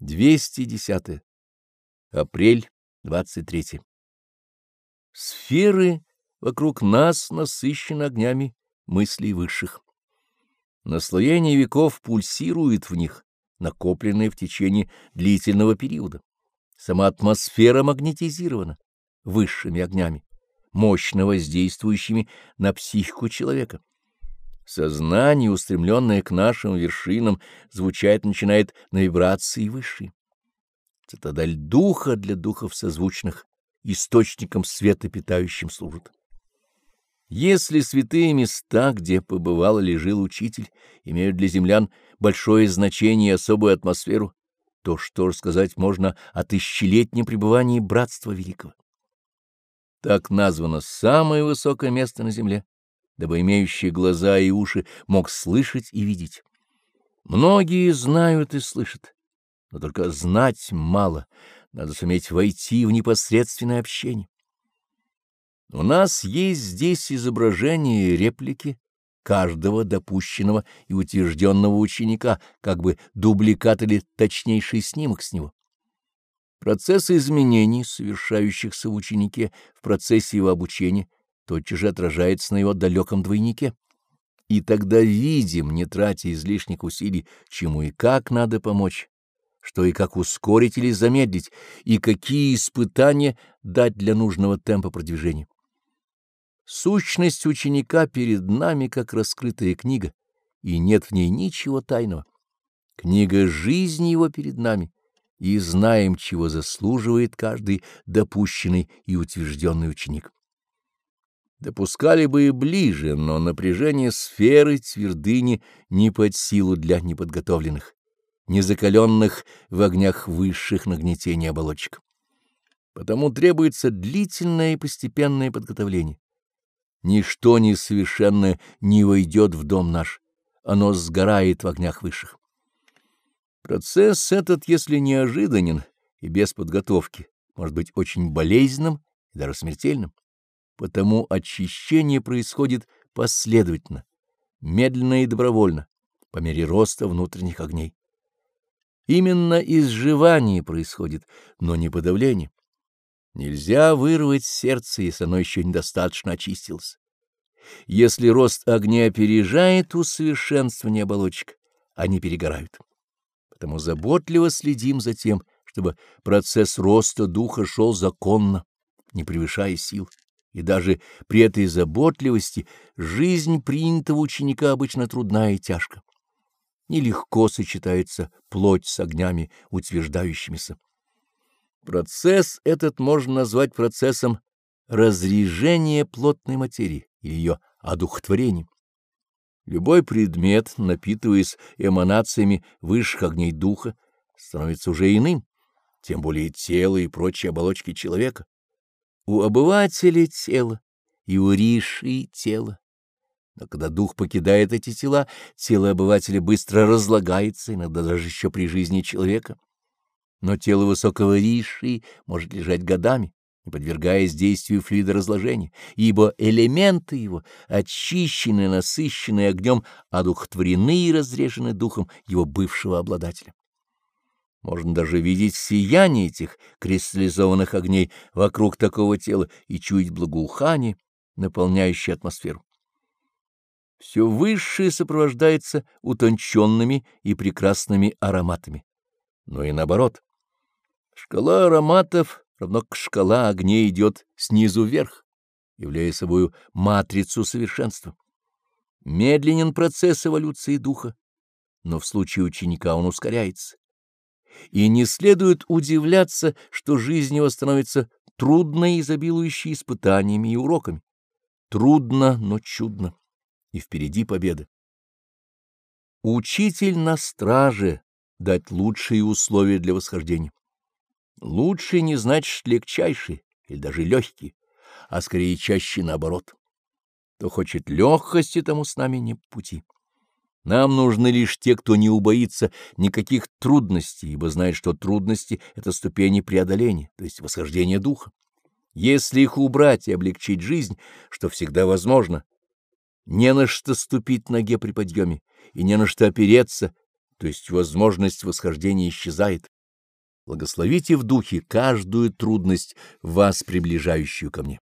210. Апрель 23. Сферы вокруг нас насыщены огнями мыслей высших. Наслоение веков пульсирует в них, накопленное в течение длительного периода. Сама атмосфера магнетизирована высшими огнями, мощно воздействующими на психику человека. Сознание, устремленное к нашим вершинам, звучать начинает на вибрации высшей. Цитадель духа для духов созвучных, источником света питающим служит. Если святые места, где побывал или жил учитель, имеют для землян большое значение и особую атмосферу, то что рассказать можно о тысячелетнем пребывании Братства Великого? Так названо самое высокое место на земле дабы имеющий глаза и уши мог слышать и видеть. Многие знают и слышат, но только знать мало, надо суметь войти в непосредственное общение. У нас есть здесь изображение и реплики каждого допущенного и утвержденного ученика, как бы дубликат или точнейший снимок с него. Процессы изменений, совершающихся в ученике в процессе его обучения, тотчас же отражается на его далеком двойнике. И тогда видим, не тратя излишних усилий, чему и как надо помочь, что и как ускорить или замедлить, и какие испытания дать для нужного темпа продвижения. Сущность ученика перед нами, как раскрытая книга, и нет в ней ничего тайного. Книга жизни его перед нами, и знаем, чего заслуживает каждый допущенный и утвержденный ученик. Допускали бы и ближе, но напряжение сферы твердыни не под силу для неподготовленных, незакаленных в огнях высших нагнетений оболочек. Потому требуется длительное и постепенное подготовление. Ничто несовершенное не войдет в дом наш, оно сгорает в огнях высших. Процесс этот, если неожиданен и без подготовки, может быть очень болезненным и даже смертельным. Потому очищение происходит последовательно, медленно и добровольно, по мере роста внутренних огней. Именно изживание происходит, но не подавление. Нельзя вырвать сердце, если оно еще недостаточно очистилось. Если рост огня опережает усовершенствование оболочек, они перегорают. Потому заботливо следим за тем, чтобы процесс роста духа шел законно, не превышая сил и даже при этой заботливости жизнь принятого ученика обычно трудна и тяжка. Нелегко сочетается плоть с огнями утверждающимися. Процесс этот можно назвать процессом разрежения плотной материи или ее одухотворением. Любой предмет, напитываясь эманациями высших огней духа, становится уже иным, тем более тело и прочие оболочки человека. У обывателя тело, и у риши тело. Но когда дух покидает эти тела, тело обывателя быстро разлагается, иногда даже еще при жизни человека. Но тело высокого риши может лежать годами, не подвергаясь действию флюида разложения, ибо элементы его, очищенные, насыщенные огнем, одухотворены и разрежены духом его бывшего обладателя. Можно даже видеть сияние этих кристаллизованных огней вокруг такого тела и чуять благоухание, наполняющее атмосферу. Все высшее сопровождается утонченными и прекрасными ароматами. Но и наоборот. Шкала ароматов, равно как шкала огней, идет снизу вверх, являя собою матрицу совершенства. Медленен процесс эволюции духа, но в случае ученика он ускоряется и не следует удивляться, что жизнь его становится трудной и изобилующей испытаниями и уроками. Трудно, но чудно, и впереди победа. Учитель на страже дать лучшие условия для восхождения. Лучший не значит легчайший или даже легкий, а скорее чаще наоборот. Кто хочет легкости, тому с нами не пути. Нам нужны лишь те, кто не убоится никаких трудностей, ибо знает, что трудности — это ступени преодоления, то есть восхождения духа. Если их убрать и облегчить жизнь, что всегда возможно, не на что ступить ноге при подъеме и не на что опереться, то есть возможность восхождения исчезает. Благословите в духе каждую трудность, вас приближающую ко мне.